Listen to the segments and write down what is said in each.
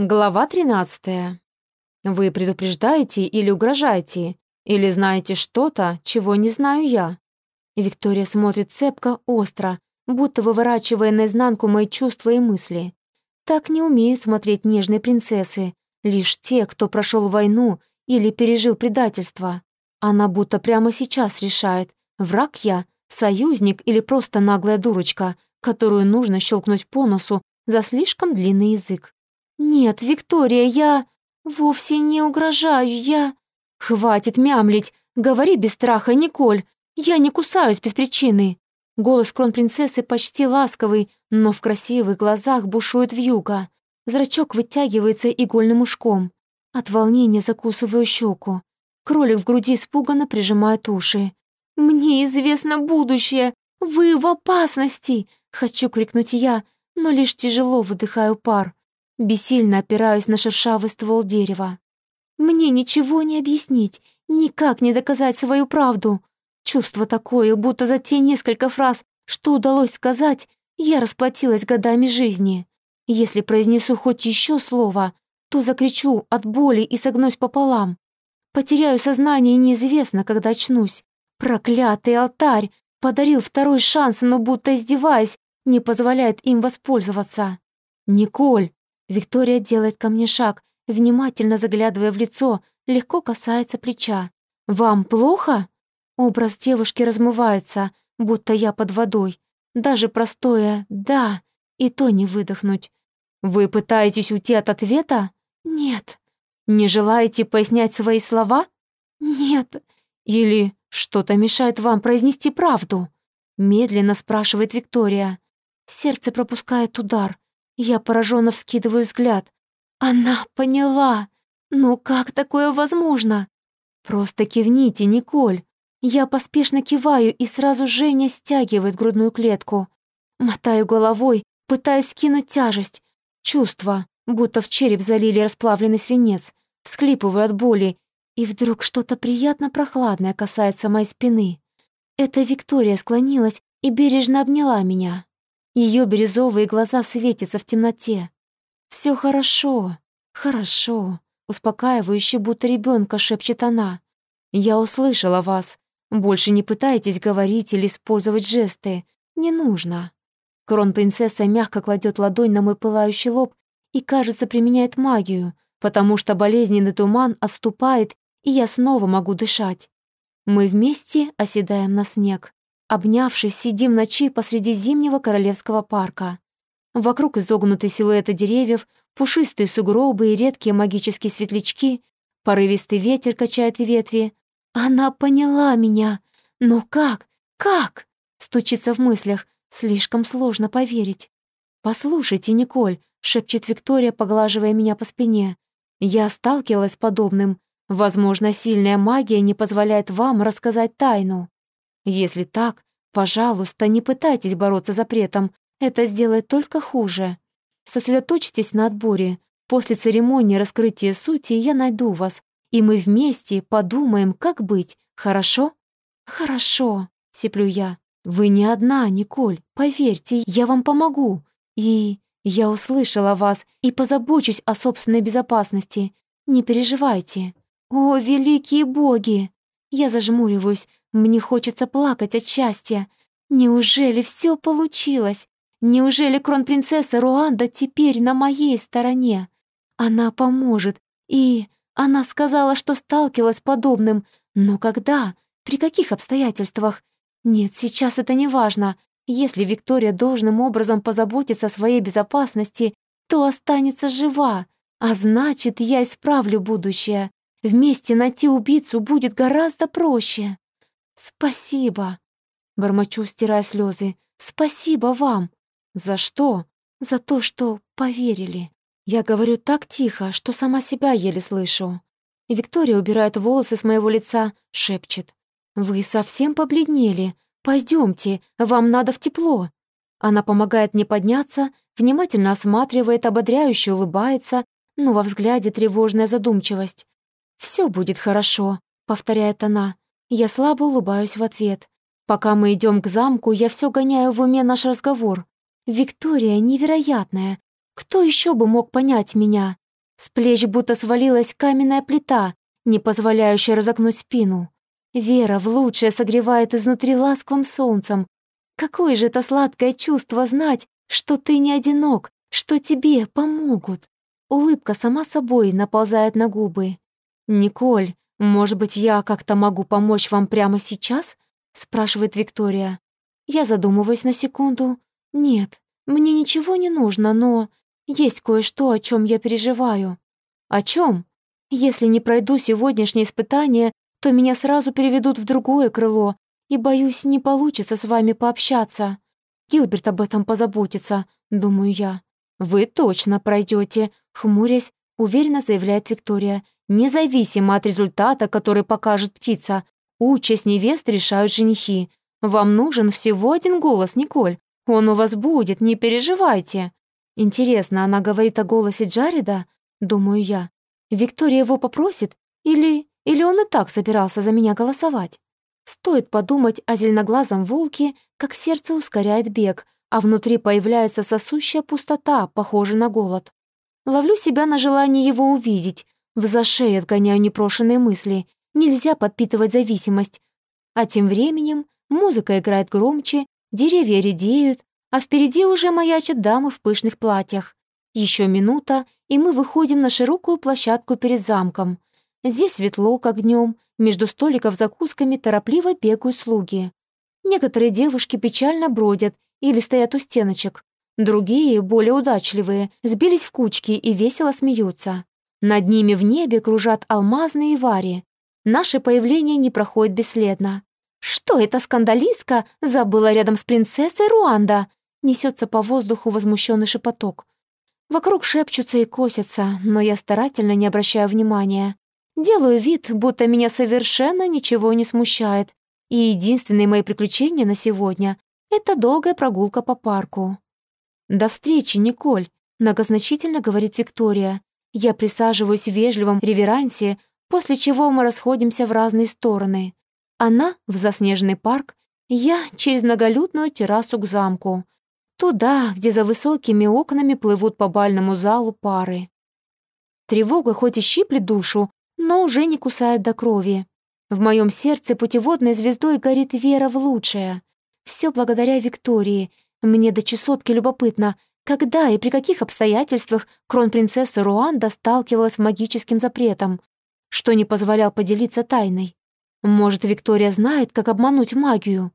Глава 13. Вы предупреждаете или угрожаете, или знаете что-то, чего не знаю я. Виктория смотрит цепко, остро, будто выворачивая наизнанку мои чувства и мысли. Так не умеют смотреть нежные принцессы, лишь те, кто прошел войну или пережил предательство. Она будто прямо сейчас решает, враг я, союзник или просто наглая дурочка, которую нужно щелкнуть по носу за слишком длинный язык. «Нет, Виктория, я вовсе не угрожаю, я...» «Хватит мямлить! Говори без страха, Николь! Я не кусаюсь без причины!» Голос кронпринцессы почти ласковый, но в красивых глазах бушует вьюга. Зрачок вытягивается игольным ушком. От волнения закусываю щеку. Кролик в груди испуганно прижимает уши. «Мне известно будущее! Вы в опасности!» Хочу крикнуть я, но лишь тяжело выдыхаю пар. Бессильно опираюсь на шершавый ствол дерева. Мне ничего не объяснить, никак не доказать свою правду. Чувство такое, будто за те несколько фраз, что удалось сказать, я расплатилась годами жизни. Если произнесу хоть еще слово, то закричу от боли и согнусь пополам. Потеряю сознание и неизвестно, когда очнусь. Проклятый алтарь подарил второй шанс, но будто издеваясь, не позволяет им воспользоваться. «Николь!» Виктория делает ко мне шаг, внимательно заглядывая в лицо, легко касается плеча. «Вам плохо?» Образ девушки размывается, будто я под водой. Даже простое «да» и то не выдохнуть. «Вы пытаетесь уйти от ответа?» «Нет». «Не желаете пояснять свои слова?» «Нет». «Или что-то мешает вам произнести правду?» Медленно спрашивает Виктория. Сердце пропускает удар. Я пораженно вскидываю взгляд. Она поняла. Ну как такое возможно? Просто кивните, Николь. Я поспешно киваю, и сразу Женя стягивает грудную клетку. Мотаю головой, пытаюсь скинуть тяжесть. Чувство, будто в череп залили расплавленный свинец. Всклипываю от боли, и вдруг что-то приятно прохладное касается моей спины. Это Виктория склонилась и бережно обняла меня. Ее бирюзовые глаза светятся в темноте. Все хорошо, хорошо», — успокаивающе, будто ребенка шепчет она. «Я услышала вас. Больше не пытайтесь говорить или использовать жесты. Не нужно». Кронпринцесса мягко кладет ладонь на мой пылающий лоб и, кажется, применяет магию, потому что болезненный туман отступает, и я снова могу дышать. Мы вместе оседаем на снег. Обнявшись, сидим ночи посреди зимнего королевского парка. Вокруг изогнутые силуэты деревьев, пушистые сугробы и редкие магические светлячки, порывистый ветер качает ветви. Она поняла меня. Но как? Как? Стучится в мыслях. Слишком сложно поверить. «Послушайте, Николь», — шепчет Виктория, поглаживая меня по спине. «Я сталкивалась с подобным. Возможно, сильная магия не позволяет вам рассказать тайну». Если так, пожалуйста, не пытайтесь бороться запретом, это сделает только хуже. Сосредоточьтесь на отборе. После церемонии раскрытия сути я найду вас, и мы вместе подумаем, как быть, хорошо? Хорошо, сиплю я. Вы не одна, Николь, поверьте, я вам помогу. И я услышала вас и позабочусь о собственной безопасности. Не переживайте. О, великие боги! Я зажмуриваюсь, мне хочется плакать от счастья. Неужели все получилось? Неужели кронпринцесса Руанда теперь на моей стороне? Она поможет. И она сказала, что сталкивалась с подобным. Но когда? При каких обстоятельствах? Нет, сейчас это не важно. Если Виктория должным образом позаботится о своей безопасности, то останется жива. А значит, я исправлю будущее. Вместе найти убийцу будет гораздо проще. «Спасибо!» Бормочу, стирая слезы. «Спасибо вам!» «За что?» «За то, что поверили!» Я говорю так тихо, что сама себя еле слышу. Виктория убирает волосы с моего лица, шепчет. «Вы совсем побледнели. Пойдемте, вам надо в тепло». Она помогает мне подняться, внимательно осматривает, ободряюще улыбается, но во взгляде тревожная задумчивость. «Все будет хорошо», — повторяет она. Я слабо улыбаюсь в ответ. Пока мы идем к замку, я все гоняю в уме наш разговор. Виктория невероятная. Кто еще бы мог понять меня? С плеч будто свалилась каменная плита, не позволяющая разогнуть спину. Вера в лучшее согревает изнутри ласковым солнцем. Какое же это сладкое чувство знать, что ты не одинок, что тебе помогут. Улыбка сама собой наползает на губы. «Николь, может быть, я как-то могу помочь вам прямо сейчас?» спрашивает Виктория. Я задумываюсь на секунду. «Нет, мне ничего не нужно, но есть кое-что, о чем я переживаю». «О чем? Если не пройду сегодняшнее испытание, то меня сразу переведут в другое крыло, и, боюсь, не получится с вами пообщаться. Гилберт об этом позаботится, думаю я. Вы точно пройдете, хмурясь, уверенно заявляет Виктория, независимо от результата, который покажет птица. Участь невест решают женихи. Вам нужен всего один голос, Николь. Он у вас будет, не переживайте. Интересно, она говорит о голосе Джареда? Думаю я. Виктория его попросит? Или... Или он и так собирался за меня голосовать? Стоит подумать о зеленоглазом волке, как сердце ускоряет бег, а внутри появляется сосущая пустота, похожая на голод. Ловлю себя на желание его увидеть, в зашей отгоняю непрошенные мысли. Нельзя подпитывать зависимость. А тем временем музыка играет громче, деревья редеют, а впереди уже маячат дамы в пышных платьях. Еще минута, и мы выходим на широкую площадку перед замком. Здесь светло, как днем, между столиков закусками торопливо бегают слуги. Некоторые девушки печально бродят или стоят у стеночек. Другие, более удачливые, сбились в кучки и весело смеются. Над ними в небе кружат алмазные вари. Наше появление не проходит бесследно. «Что эта скандалистка забыла рядом с принцессой Руанда?» Несется по воздуху возмущенный шепоток. Вокруг шепчутся и косятся, но я старательно не обращаю внимания. Делаю вид, будто меня совершенно ничего не смущает, и единственные мои приключения на сегодня — это долгая прогулка по парку. «До встречи, Николь», — многозначительно говорит Виктория. Я присаживаюсь в вежливом реверансе, после чего мы расходимся в разные стороны. Она — в заснеженный парк, я — через многолюдную террасу к замку. Туда, где за высокими окнами плывут по бальному залу пары. Тревога хоть и щиплет душу, но уже не кусает до крови. В моем сердце путеводной звездой горит вера в лучшее. Все благодаря Виктории. Мне до чесотки любопытно, когда и при каких обстоятельствах кронпринцесса Руанда сталкивалась с магическим запретом, что не позволял поделиться тайной. Может, Виктория знает, как обмануть магию?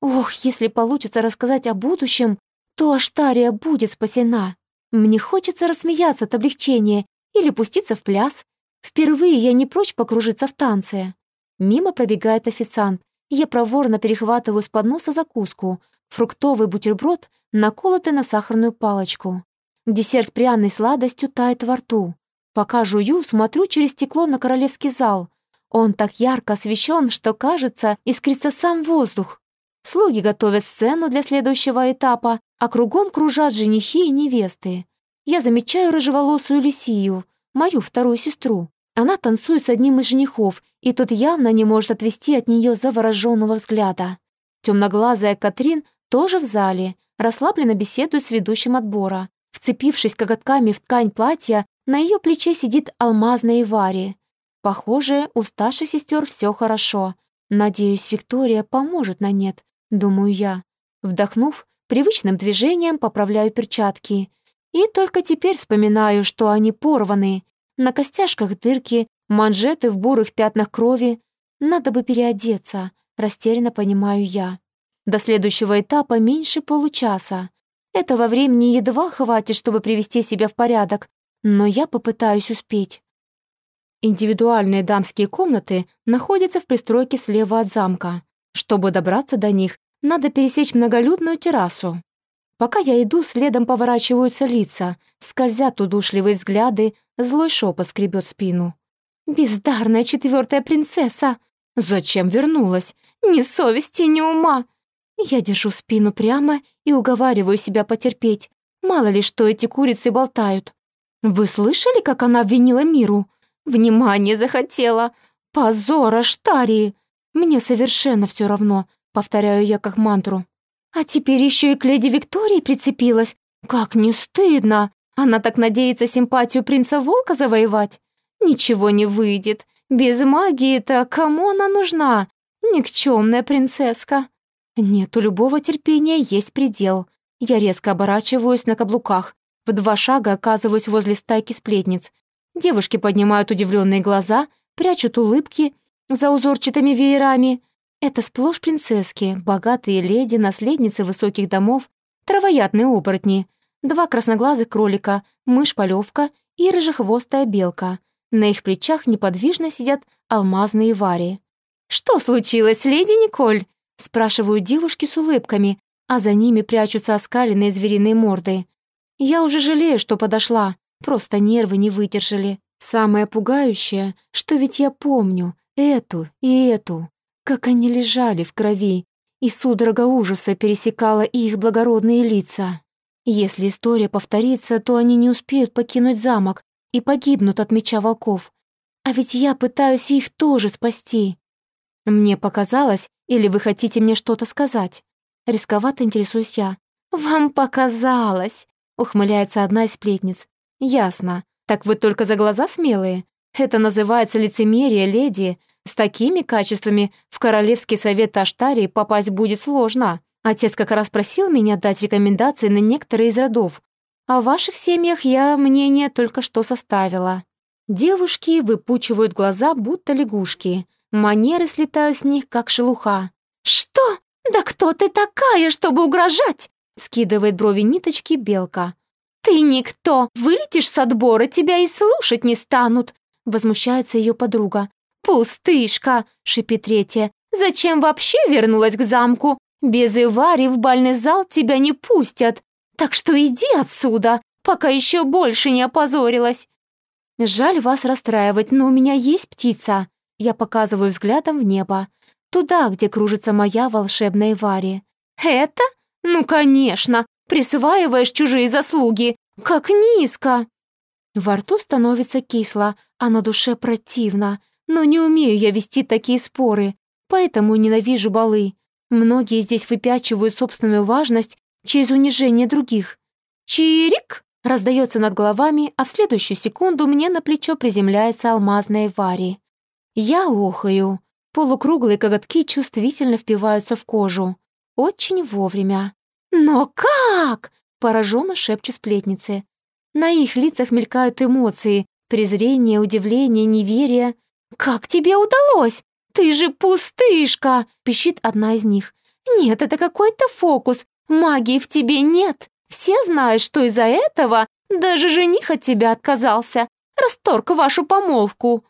Ох, если получится рассказать о будущем, то Аштария будет спасена. Мне хочется рассмеяться от облегчения или пуститься в пляс, Впервые я не прочь покружиться в танце. Мимо пробегает официант. Я проворно перехватываю с подноса закуску. Фруктовый бутерброд, наколотый на сахарную палочку. Десерт пряной сладостью тает во рту. Пока жую, смотрю через стекло на королевский зал. Он так ярко освещен, что, кажется, искрится сам воздух. Слуги готовят сцену для следующего этапа, а кругом кружат женихи и невесты. Я замечаю рыжеволосую Лисию, мою вторую сестру. Она танцует с одним из женихов, и тот явно не может отвести от нее завороженного взгляда. Темноглазая Катрин тоже в зале, расслабленно беседует с ведущим отбора. Вцепившись коготками в ткань платья, на ее плече сидит алмазная Ивари. Похоже, у старшей сестер все хорошо. Надеюсь, Виктория поможет на нет, думаю я. Вдохнув, привычным движением поправляю перчатки. И только теперь вспоминаю, что они порваны. На костяшках дырки, манжеты в бурых пятнах крови. Надо бы переодеться, растерянно понимаю я. До следующего этапа меньше получаса. Этого времени едва хватит, чтобы привести себя в порядок, но я попытаюсь успеть. Индивидуальные дамские комнаты находятся в пристройке слева от замка. Чтобы добраться до них, надо пересечь многолюдную террасу. Пока я иду, следом поворачиваются лица, скользят удушливые взгляды, злой шепот скребет спину. «Бездарная четвертая принцесса! Зачем вернулась? Ни совести, ни ума!» Я держу спину прямо и уговариваю себя потерпеть. Мало ли, что эти курицы болтают. Вы слышали, как она обвинила миру? Внимание захотела. Позор, Аштарии. Мне совершенно все равно, повторяю я как мантру. А теперь еще и к леди Виктории прицепилась. Как не стыдно! Она так надеется симпатию принца Волка завоевать? Ничего не выйдет. Без магии-то кому она нужна? Никчемная принцесска. Нет, у любого терпения есть предел. Я резко оборачиваюсь на каблуках. В два шага оказываюсь возле стайки сплетниц. Девушки поднимают удивленные глаза, прячут улыбки за узорчатыми веерами. Это сплошь принцесски, богатые леди, наследницы высоких домов, травоядные оборотни, два красноглазых кролика, мышь-полевка и рыжехвостая белка. На их плечах неподвижно сидят алмазные вари. «Что случилось, леди Николь?» Спрашивают девушки с улыбками, а за ними прячутся оскаленные звериные морды. Я уже жалею, что подошла, просто нервы не выдержали. Самое пугающее, что ведь я помню эту и эту, как они лежали в крови, и судорога ужаса пересекала их благородные лица. Если история повторится, то они не успеют покинуть замок и погибнут от меча волков. А ведь я пытаюсь их тоже спасти. Мне показалось, или вы хотите мне что-то сказать? Рисковато интересуюсь я. «Вам показалось!» — ухмыляется одна из сплетниц. «Ясно. Так вы только за глаза смелые? Это называется лицемерие, леди. С такими качествами в Королевский совет Таштарии попасть будет сложно. Отец как раз просил меня дать рекомендации на некоторые из родов. О ваших семьях я мнение только что составила». Девушки выпучивают глаза, будто лягушки. Манеры слетают с них, как шелуха. «Что? Да кто ты такая, чтобы угрожать?» Вскидывает брови ниточки белка. «Ты никто! Вылетишь с отбора, тебя и слушать не станут!» Возмущается ее подруга. «Пустышка!» — шипит третья. «Зачем вообще вернулась к замку? Без Ивари в бальный зал тебя не пустят. Так что иди отсюда, пока еще больше не опозорилась!» «Жаль вас расстраивать, но у меня есть птица!» Я показываю взглядом в небо. Туда, где кружится моя волшебная Вари. «Это? Ну, конечно! Присваиваешь чужие заслуги! Как низко!» Во рту становится кисло, а на душе противно. Но не умею я вести такие споры, поэтому ненавижу балы. Многие здесь выпячивают собственную важность через унижение других. «Чирик!» раздается над головами, а в следующую секунду мне на плечо приземляется алмазная Вари. Я охаю. Полукруглые коготки чувствительно впиваются в кожу. Очень вовремя. «Но как?» — пораженно шепчут сплетницы. На их лицах мелькают эмоции, презрение, удивление, неверие. «Как тебе удалось? Ты же пустышка!» — пищит одна из них. «Нет, это какой-то фокус. Магии в тебе нет. Все знают, что из-за этого даже жених от тебя отказался. Расторг вашу помолвку».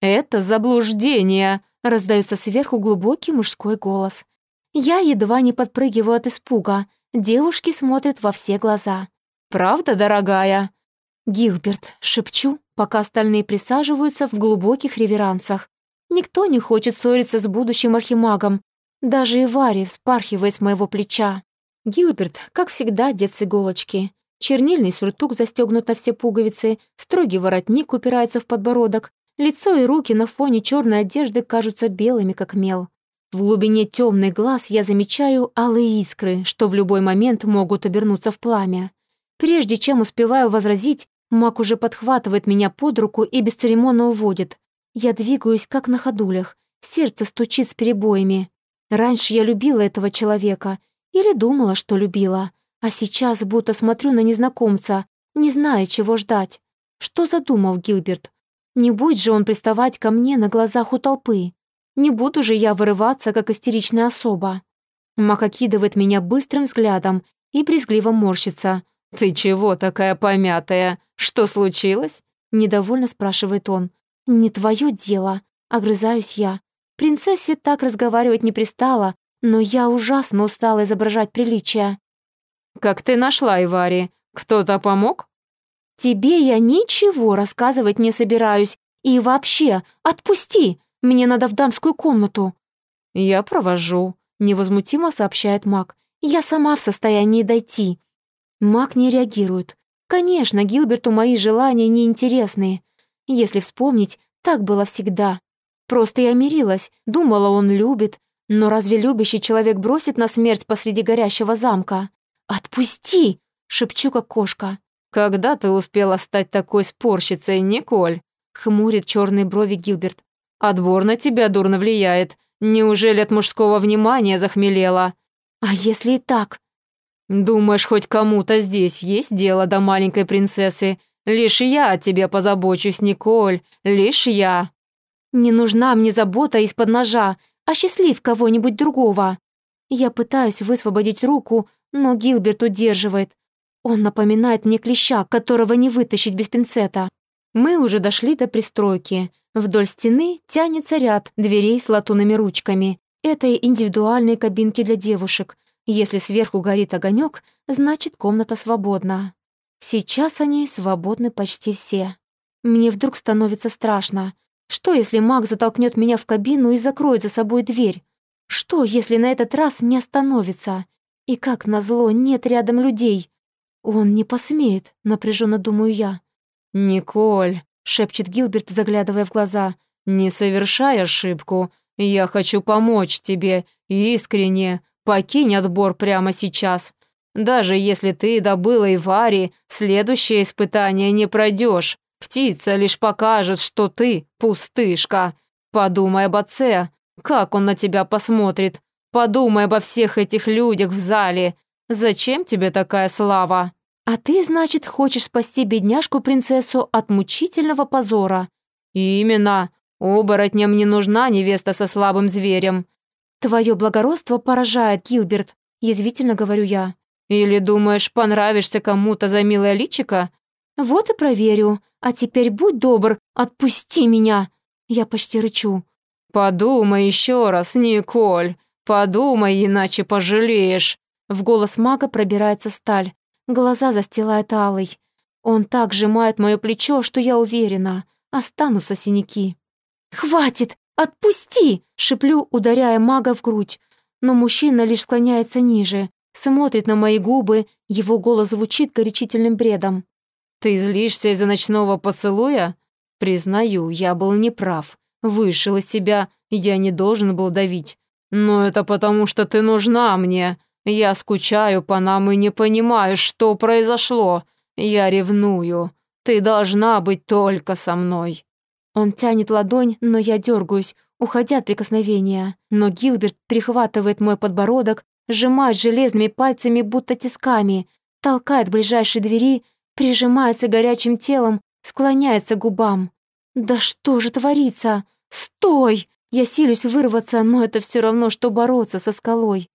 «Это заблуждение», Раздается сверху глубокий мужской голос. Я едва не подпрыгиваю от испуга. Девушки смотрят во все глаза. «Правда, дорогая?» «Гилберт», шепчу, пока остальные присаживаются в глубоких реверансах. Никто не хочет ссориться с будущим архимагом. Даже Ивари вспархивает с моего плеча. Гилберт, как всегда, дед с иголочки. Чернильный сюртук застегнут на все пуговицы, строгий воротник упирается в подбородок, Лицо и руки на фоне черной одежды кажутся белыми, как мел. В глубине темных глаз я замечаю алые искры, что в любой момент могут обернуться в пламя. Прежде чем успеваю возразить, маг уже подхватывает меня под руку и бесцеремонно уводит. Я двигаюсь, как на ходулях, сердце стучит с перебоями. Раньше я любила этого человека, или думала, что любила, а сейчас будто смотрю на незнакомца, не зная, чего ждать. Что задумал Гилберт? Не будь же он приставать ко мне на глазах у толпы. Не буду же я вырываться, как истеричная особа. Мак окидывает меня быстрым взглядом и брезгливо морщится. «Ты чего такая помятая? Что случилось?» Недовольно спрашивает он. «Не твое дело», — огрызаюсь я. Принцессе так разговаривать не пристало, но я ужасно устала изображать приличия. «Как ты нашла Ивари? Кто-то помог?» «Тебе я ничего рассказывать не собираюсь. И вообще, отпусти! Мне надо в дамскую комнату». «Я провожу», — невозмутимо сообщает Мак. «Я сама в состоянии дойти». Мак не реагирует. Конечно, Гилберту мои желания неинтересные. Если вспомнить, так было всегда. Просто я мирилась, думала, он любит. Но разве любящий человек бросит на смерть посреди горящего замка? «Отпусти!» — шепчу, как кошка. «Когда ты успела стать такой спорщицей, Николь?» — хмурит черные брови Гилберт. «Отбор на тебя дурно влияет. Неужели от мужского внимания захмелела?» «А если и так?» «Думаешь, хоть кому-то здесь есть дело до маленькой принцессы? Лишь я о тебе позабочусь, Николь, лишь я». «Не нужна мне забота из-под ножа, а счастлив кого-нибудь другого». Я пытаюсь высвободить руку, но Гилберт удерживает. Он напоминает мне клеща, которого не вытащить без пинцета. Мы уже дошли до пристройки. Вдоль стены тянется ряд дверей с латунными ручками. Это индивидуальные кабинки для девушек. Если сверху горит огонек, значит комната свободна. Сейчас они свободны почти все. Мне вдруг становится страшно. Что, если маг затолкнет меня в кабину и закроет за собой дверь? Что, если на этот раз не остановится? И как назло, нет рядом людей. Он не посмеет, напряженно думаю я. «Николь», — шепчет Гилберт, заглядывая в глаза, — «не совершай ошибку. Я хочу помочь тебе. Искренне. Покинь отбор прямо сейчас. Даже если ты добыла Ивари, следующее испытание не пройдешь. Птица лишь покажет, что ты пустышка. Подумай об отце. Как он на тебя посмотрит? Подумай обо всех этих людях в зале. Зачем тебе такая слава? А ты, значит, хочешь спасти бедняжку-принцессу от мучительного позора? Именно. Оборотням не нужна невеста со слабым зверем. Твое благородство поражает, Гилберт, язвительно говорю я. Или думаешь, понравишься кому-то за милое личико? Вот и проверю. А теперь будь добр, отпусти меня. Я почти рычу. Подумай еще раз, Николь. Подумай, иначе пожалеешь. В голос мага пробирается сталь. Глаза застилает алый. Он так сжимает мое плечо, что я уверена, останутся синяки. «Хватит! Отпусти!» — шиплю, ударяя мага в грудь. Но мужчина лишь склоняется ниже, смотрит на мои губы, его голос звучит горячительным бредом. «Ты злишься из-за ночного поцелуя? Признаю, я был неправ. Вышел из себя, я не должен был давить. Но это потому, что ты нужна мне. Я скучаю по нам и не понимаю, что произошло. Я ревную. Ты должна быть только со мной». Он тянет ладонь, но я дергаюсь, уходя от прикосновения. Но Гилберт прихватывает мой подбородок, сжимает железными пальцами, будто тисками, толкает к ближайшей двери, прижимается горячим телом, склоняется к губам. «Да что же творится? Стой!» Я силюсь вырваться, но это все равно, что бороться со скалой.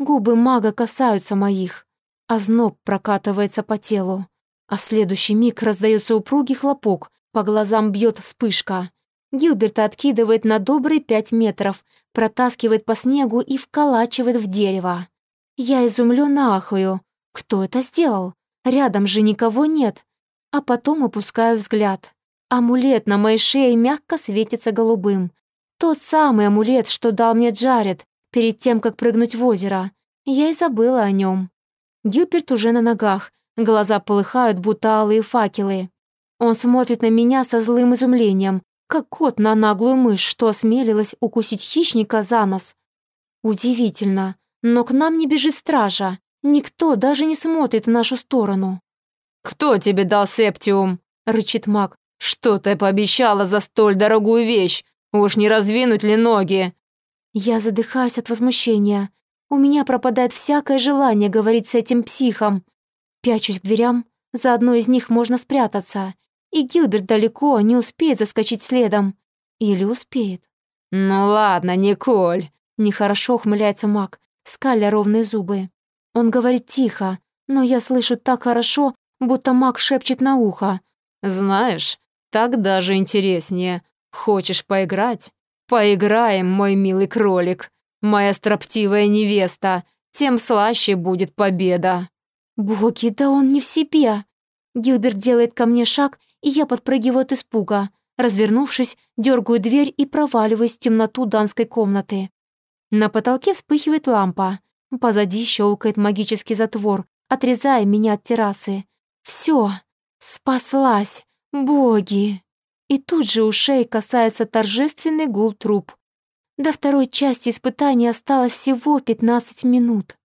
Губы мага касаются моих, а зноб прокатывается по телу. А в следующий миг раздается упругий хлопок, по глазам бьет вспышка. Гилберта откидывает на добрые пять метров, протаскивает по снегу и вколачивает в дерево. Я изумленно ахаю. Кто это сделал? Рядом же никого нет. А потом опускаю взгляд. Амулет на моей шее мягко светится голубым. Тот самый амулет, что дал мне Джаред перед тем, как прыгнуть в озеро. Я и забыла о нем. Гилберт уже на ногах, глаза полыхают, будто алые факелы. Он смотрит на меня со злым изумлением, как кот на наглую мышь, что осмелилась укусить хищника за нос. Удивительно, но к нам не бежит стража. Никто даже не смотрит в нашу сторону. «Кто тебе дал септиум?» — рычит маг. «Что ты пообещала за столь дорогую вещь? Уж не раздвинуть ли ноги?» Я задыхаюсь от возмущения. У меня пропадает всякое желание говорить с этим психом. Пячусь к дверям, за одной из них можно спрятаться и Гилберт далеко не успеет заскочить следом. Или успеет. «Ну ладно, Николь», — нехорошо ухмыляется маг, скаля ровные зубы. Он говорит тихо, но я слышу так хорошо, будто маг шепчет на ухо. «Знаешь, так даже интереснее. Хочешь поиграть? Поиграем, мой милый кролик. Моя строптивая невеста. Тем слаще будет победа». «Боги, да он не в себе!» Гилберт делает ко мне шаг и я подпрыгиваю от испуга. Развернувшись, дергаю дверь и проваливаюсь в темноту данской комнаты. На потолке вспыхивает лампа. Позади щелкает магический затвор, отрезая меня от террасы. Все, спаслась, боги! И тут же ушей касается торжественный гул труп. До второй части испытания осталось всего 15 минут.